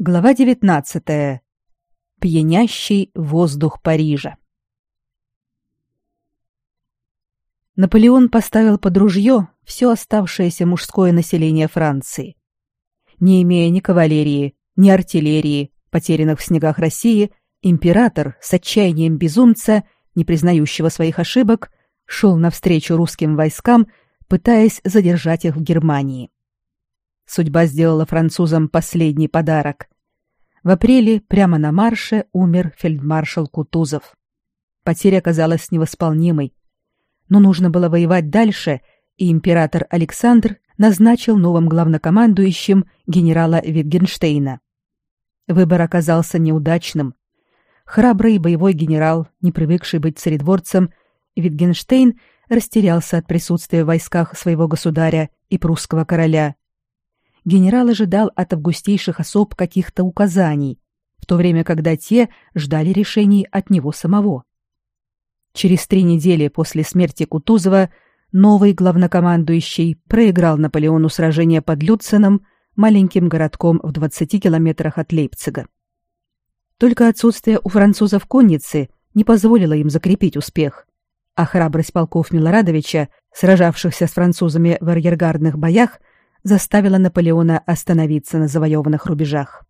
Глава 19. Пьянящий воздух Парижа. Наполеон поставил под ружье все оставшееся мужское население Франции. Не имея ни кавалерии, ни артиллерии, потерянных в снегах России, император с отчаянием безумца, не признающего своих ошибок, шел навстречу русским войскам, пытаясь задержать их в Германии. Судьба сделала французам последний подарок. В апреле прямо на марше умер фельдмаршал Кутузов. Потеря оказалась невосполнимой. Но нужно было воевать дальше, и император Александр назначил новым главнокомандующим генерала Витгенштейна. Выбор оказался неудачным. Храбрый боевой генерал, не привыкший быть царедворцем, Витгенштейн растерялся от присутствия в войсках своего государя и прусского короля генерал ожидал от августейших особ каких-то указаний, в то время когда те ждали решений от него самого. Через три недели после смерти Кутузова новый главнокомандующий проиграл Наполеону сражение под Люценом, маленьким городком в 20 километрах от Лейпцига. Только отсутствие у французов конницы не позволило им закрепить успех, а храбрость полков Милорадовича, сражавшихся с французами в арьергардных боях, заставила Наполеона остановиться на завоеванных рубежах.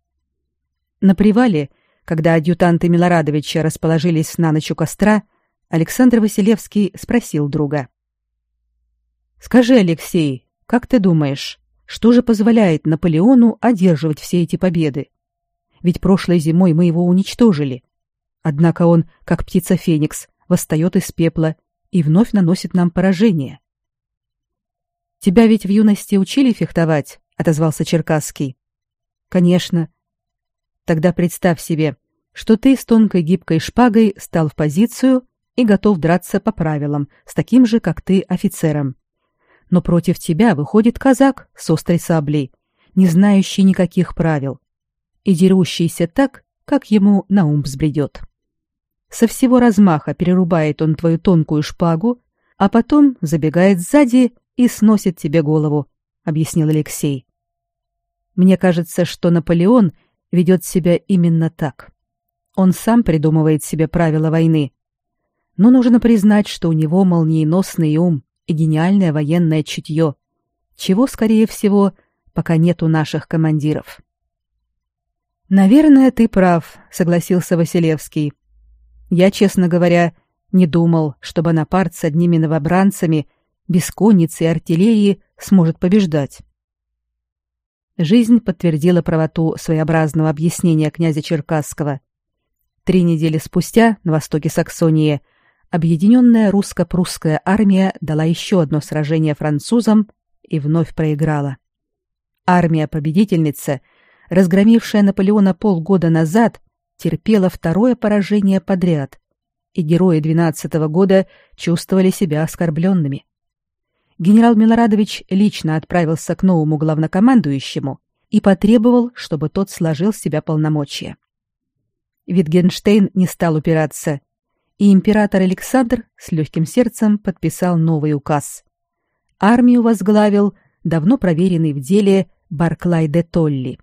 На привале, когда адъютанты Милорадовича расположились на ночь у костра, Александр Василевский спросил друга. «Скажи, Алексей, как ты думаешь, что же позволяет Наполеону одерживать все эти победы? Ведь прошлой зимой мы его уничтожили. Однако он, как птица Феникс, восстает из пепла и вновь наносит нам поражение. Тебя ведь в юности учили фехтовать, отозвался Черкасский. Конечно. Тогда представь себе, что ты с тонкой гибкой шпагой стал в позицию и готов драться по правилам, с таким же, как ты, офицером. Но против тебя выходит казак с острой саблей, не знающий никаких правил, и дерущийся так, как ему на ум взбредет. Со всего размаха перерубает он твою тонкую шпагу, а потом забегает сзади и сносит тебе голову, объяснил Алексей. Мне кажется, что Наполеон ведет себя именно так. Он сам придумывает себе правила войны. Но нужно признать, что у него молниеносный ум и гениальное военное чутье, чего, скорее всего, пока нет у наших командиров. Наверное, ты прав, согласился Василевский. Я, честно говоря, не думал, что Бонапарт с одними новобранцами без конницы и артиллерии сможет побеждать. Жизнь подтвердила правоту своеобразного объяснения князя Черкасского. Три недели спустя на востоке Саксонии объединенная русско-прусская армия дала еще одно сражение французам и вновь проиграла. Армия-победительница, разгромившая Наполеона полгода назад, терпела второе поражение подряд, и герои двенадцатого года чувствовали себя оскорбленными генерал Милорадович лично отправился к новому главнокомандующему и потребовал, чтобы тот сложил с себя полномочия. Витгенштейн не стал упираться, и император Александр с легким сердцем подписал новый указ. Армию возглавил давно проверенный в деле Барклай де Толли.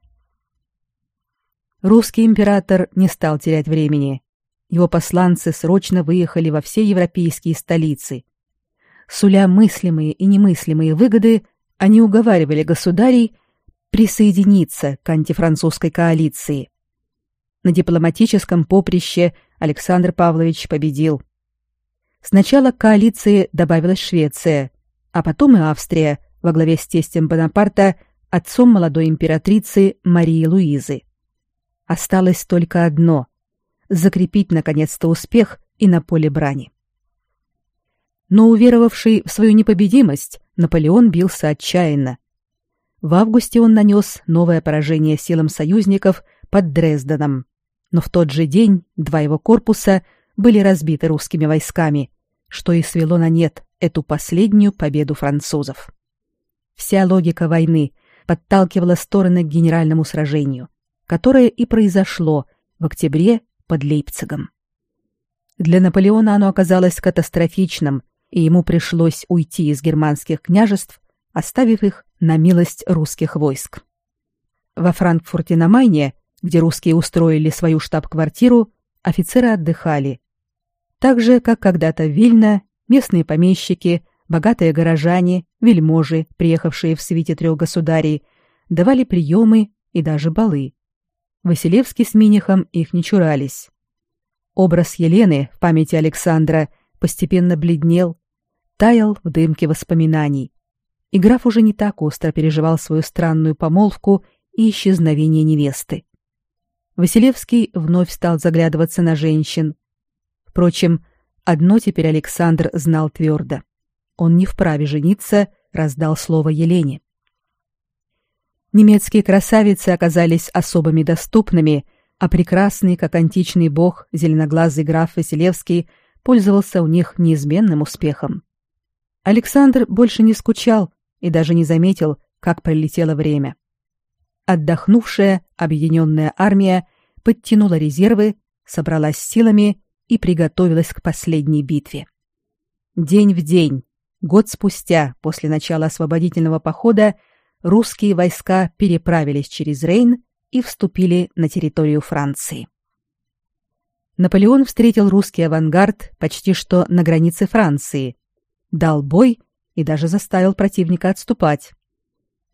Русский император не стал терять времени. Его посланцы срочно выехали во все европейские столицы – суля мыслимые и немыслимые выгоды, они уговаривали государей присоединиться к антифранцузской коалиции. На дипломатическом поприще Александр Павлович победил. Сначала к коалиции добавилась Швеция, а потом и Австрия во главе с тестем Бонапарта, отцом молодой императрицы Марии Луизы. Осталось только одно — закрепить наконец-то успех и на поле брани. Но уверовавший в свою непобедимость, Наполеон бился отчаянно. В августе он нанес новое поражение силам союзников под Дрезденом, но в тот же день два его корпуса были разбиты русскими войсками, что и свело на нет эту последнюю победу французов. Вся логика войны подталкивала стороны к генеральному сражению, которое и произошло в октябре под Лейпцигом. Для Наполеона оно оказалось катастрофичным – и ему пришлось уйти из германских княжеств, оставив их на милость русских войск. Во Франкфурте на Майне, где русские устроили свою штаб-квартиру, офицеры отдыхали. Так же, как когда-то в Вильно, местные помещики, богатые горожане, вельможи, приехавшие в свите трех государей, давали приемы и даже балы. Василевский с Минихом их не чурались. Образ Елены в памяти Александра постепенно бледнел, таял в дымке воспоминаний. И граф уже не так остро переживал свою странную помолвку и исчезновение невесты. Василевский вновь стал заглядываться на женщин. Впрочем, одно теперь Александр знал твердо. Он не вправе жениться, раздал слово Елене. Немецкие красавицы оказались особыми доступными, а прекрасный, как античный бог, зеленоглазый граф Василевский пользовался у них неизменным успехом. Александр больше не скучал и даже не заметил, как пролетело время. Отдохнувшая объединенная армия подтянула резервы, собралась силами и приготовилась к последней битве. День в день, год спустя после начала освободительного похода, русские войска переправились через Рейн и вступили на территорию Франции. Наполеон встретил русский авангард почти что на границе Франции, дал бой и даже заставил противника отступать.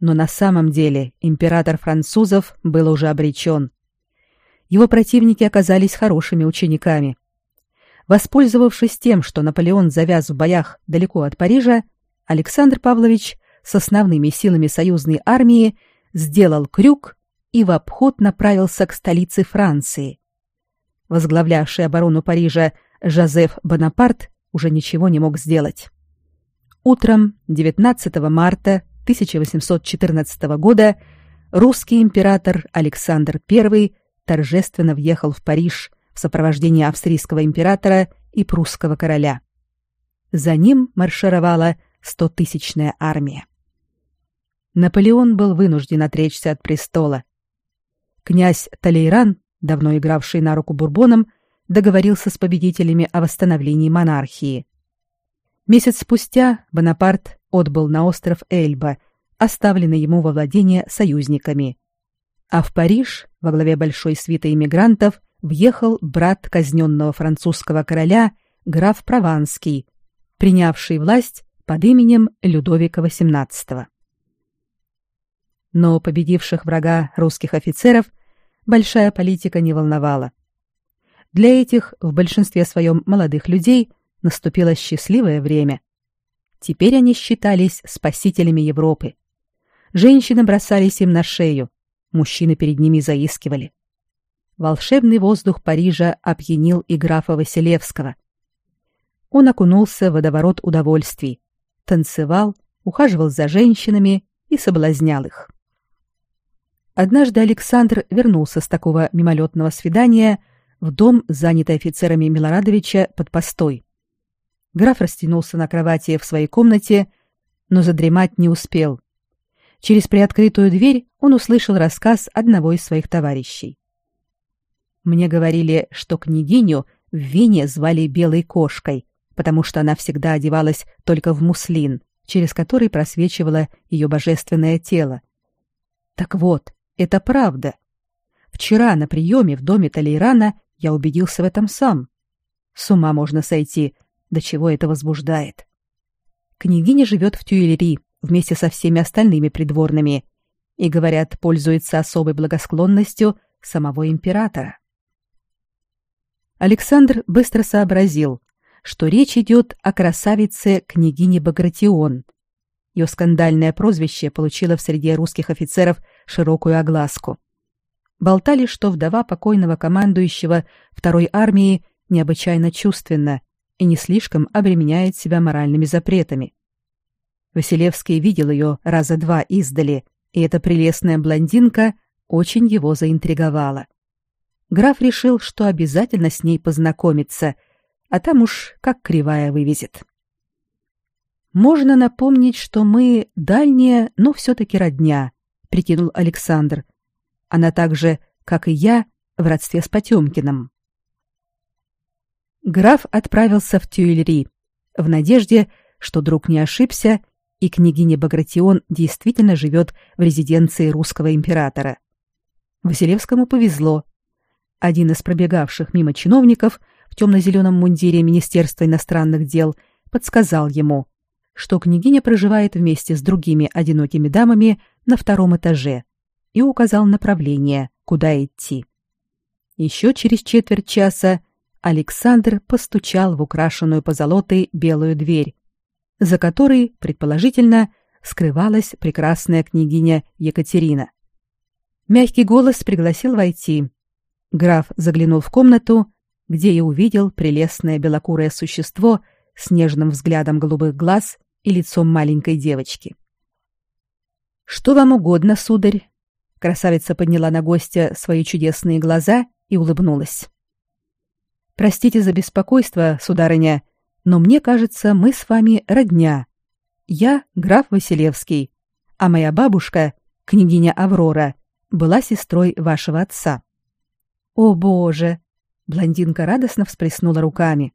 Но на самом деле император французов был уже обречен. Его противники оказались хорошими учениками. Воспользовавшись тем, что Наполеон завяз в боях далеко от Парижа, Александр Павлович с основными силами союзной армии сделал крюк и в обход направился к столице Франции. Возглавлявший оборону Парижа Жозеф Бонапарт уже ничего не мог сделать. Утром 19 марта 1814 года русский император Александр I торжественно въехал в Париж в сопровождении австрийского императора и прусского короля. За ним маршировала стотысячная армия. Наполеон был вынужден отречься от престола. Князь Талейран, давно игравший на руку бурбонам, договорился с победителями о восстановлении монархии. Месяц спустя Бонапарт отбыл на остров Эльба, оставленный ему во владение союзниками. А в Париж во главе большой свиты иммигрантов въехал брат казненного французского короля граф Прованский, принявший власть под именем Людовика XVIII. Но победивших врага русских офицеров большая политика не волновала. Для этих, в большинстве своем молодых людей – наступило счастливое время. Теперь они считались спасителями Европы. Женщины бросались им на шею, мужчины перед ними заискивали. Волшебный воздух Парижа опьянил и графа Василевского. Он окунулся в водоворот удовольствий, танцевал, ухаживал за женщинами и соблазнял их. Однажды Александр вернулся с такого мимолетного свидания в дом, занятый офицерами Милорадовича под постой. Граф растянулся на кровати в своей комнате, но задремать не успел. Через приоткрытую дверь он услышал рассказ одного из своих товарищей. Мне говорили, что княгиню в Вене звали Белой кошкой, потому что она всегда одевалась только в муслин, через который просвечивало ее божественное тело. Так вот, это правда. Вчера на приеме в доме Талейрана я убедился в этом сам. С ума можно сойти, до чего это возбуждает. Княгиня живет в Тюильри вместе со всеми остальными придворными и, говорят, пользуется особой благосклонностью самого императора. Александр быстро сообразил, что речь идет о красавице княгине Багратион. Ее скандальное прозвище получило в среде русских офицеров широкую огласку. Болтали, что вдова покойного командующего второй армии необычайно чувственна и не слишком обременяет себя моральными запретами. Василевский видел ее раза два издали, и эта прелестная блондинка очень его заинтриговала. Граф решил, что обязательно с ней познакомится, а там уж как кривая вывезет. Можно напомнить, что мы дальние, но все-таки родня, прикинул Александр. Она так же, как и я, в родстве с Потемкиным. Граф отправился в Тюильри в надежде, что друг не ошибся, и княгиня Багратион действительно живет в резиденции русского императора. Василевскому повезло. Один из пробегавших мимо чиновников в темно-зеленом мундире Министерства иностранных дел подсказал ему, что княгиня проживает вместе с другими одинокими дамами на втором этаже и указал направление, куда идти. Еще через четверть часа Александр постучал в украшенную позолотой белую дверь, за которой, предположительно, скрывалась прекрасная княгиня Екатерина. Мягкий голос пригласил войти. Граф заглянул в комнату, где и увидел прелестное белокурое существо с нежным взглядом голубых глаз и лицом маленькой девочки. «Что вам угодно, сударь?» Красавица подняла на гостя свои чудесные глаза и улыбнулась. «Простите за беспокойство, сударыня, но мне кажется, мы с вами родня. Я граф Василевский, а моя бабушка, княгиня Аврора, была сестрой вашего отца». «О, Боже!» — блондинка радостно всплеснула руками.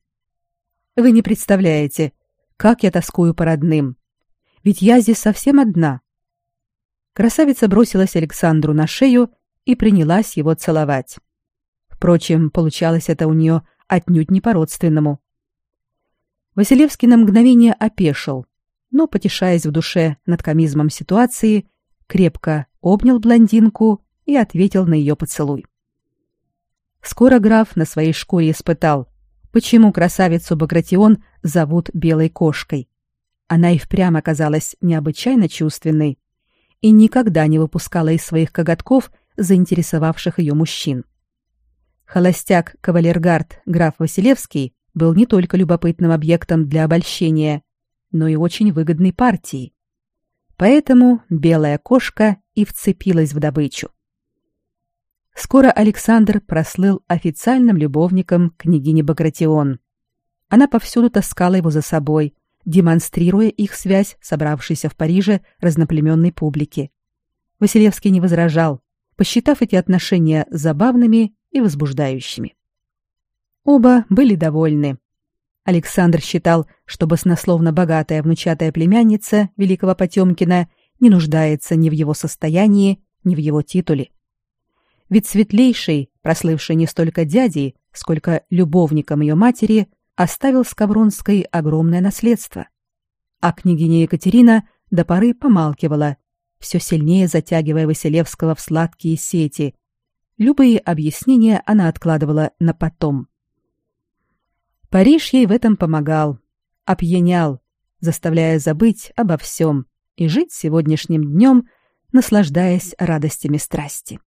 «Вы не представляете, как я тоскую по родным. Ведь я здесь совсем одна. Красавица бросилась Александру на шею и принялась его целовать. Впрочем, получалось это у нее отнюдь не по-родственному. Василевский на мгновение опешил, но, потешаясь в душе над комизмом ситуации, крепко обнял блондинку и ответил на ее поцелуй. Скоро граф на своей шкуре испытал, почему красавицу Багратион зовут белой кошкой. Она и впрямь оказалась необычайно чувственной, и никогда не выпускала из своих коготков заинтересовавших ее мужчин. Холостяк кавалергард граф Василевский был не только любопытным объектом для обольщения, но и очень выгодной партией. Поэтому белая кошка и вцепилась в добычу. Скоро Александр прослыл официальным любовником княгини Багратион. Она повсюду таскала его за собой, демонстрируя их связь собравшейся в Париже разноплеменной публике. Василевский не возражал, посчитав эти отношения забавными и возбуждающими. Оба были довольны. Александр считал, что баснословно богатая внучатая племянница великого Потемкина не нуждается ни в его состоянии, ни в его титуле. Ведь светлейший, прослывший не столько дядей, сколько любовником ее матери, оставил Скавронской огромное наследство. А княгиня Екатерина до поры помалкивала, все сильнее затягивая Василевского в сладкие сети. Любые объяснения она откладывала на потом. Париж ей в этом помогал, опьянял, заставляя забыть обо всем и жить сегодняшним днем, наслаждаясь радостями страсти.